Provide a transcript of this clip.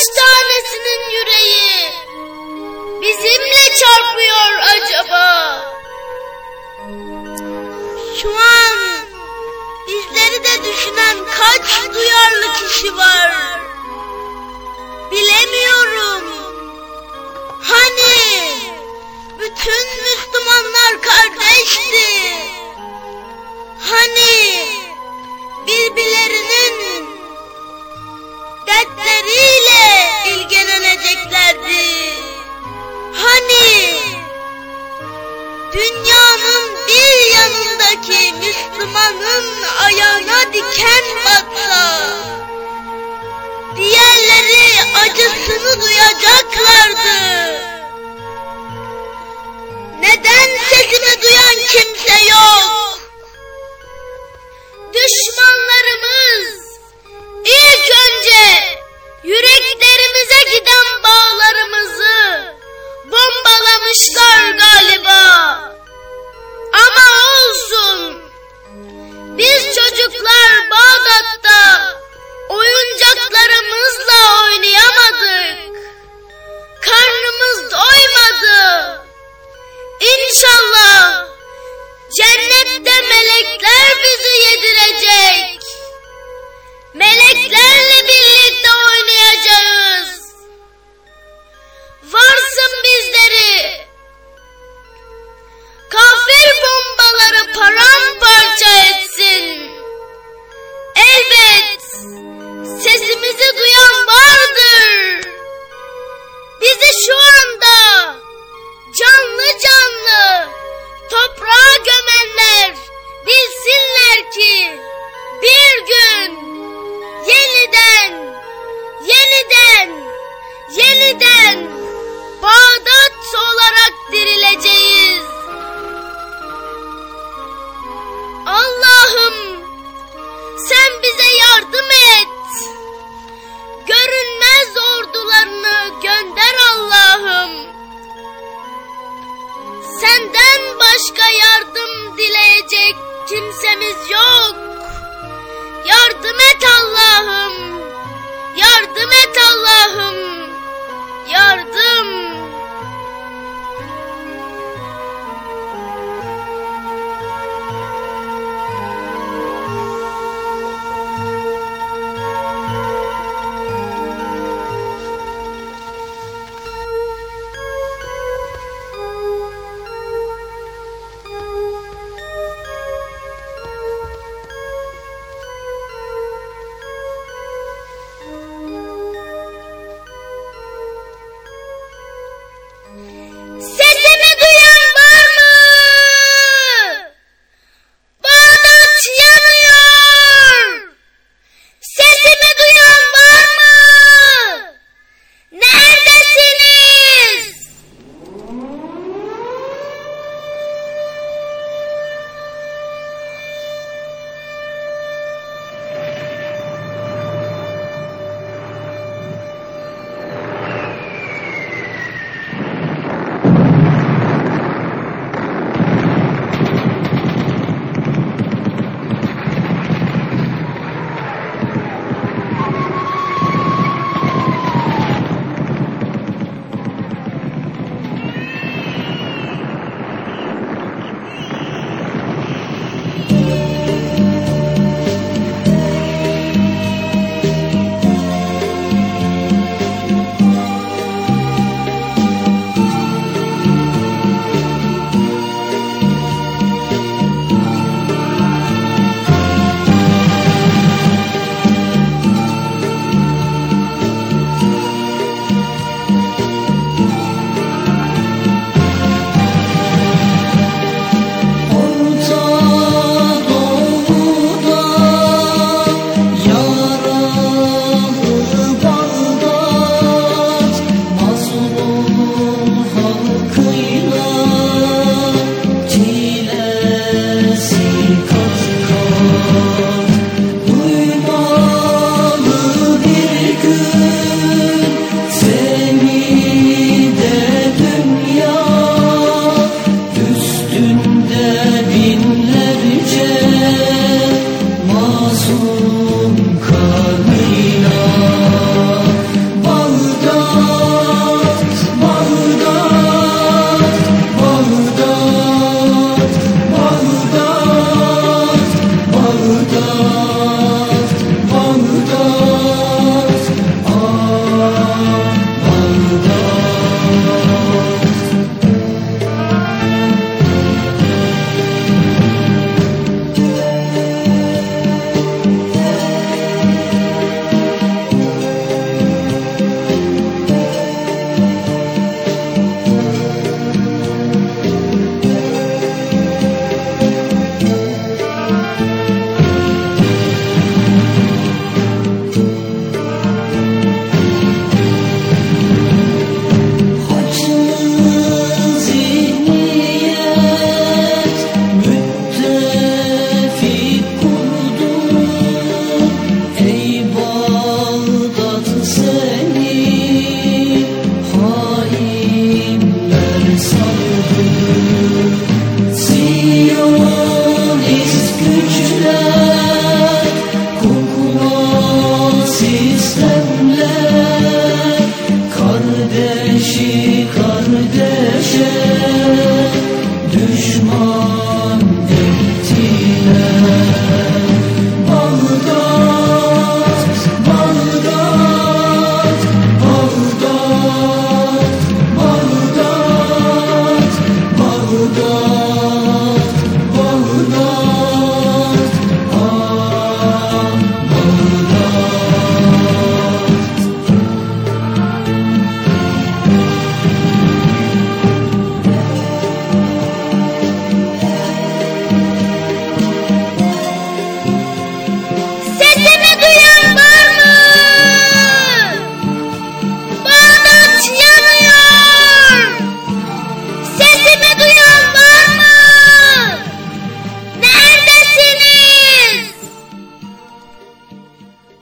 kuş tanesinin yüreği bizimle çarpıyor acaba? Şu an bizleri de düşünen kaç duyarlı kişi var? Bilemiyorum. Hani bütün Müslümanlar kardeşti. Osman'ın ayağına diken batsa Diğerleri acısını duyacaklardı. Neden sesimi duyan kimse yok? عبادت bizi duyan vardır. Bizi şu anda canlı canlı toprağa gömenler bilsinler ki bir gün yeniden, yeniden, yeniden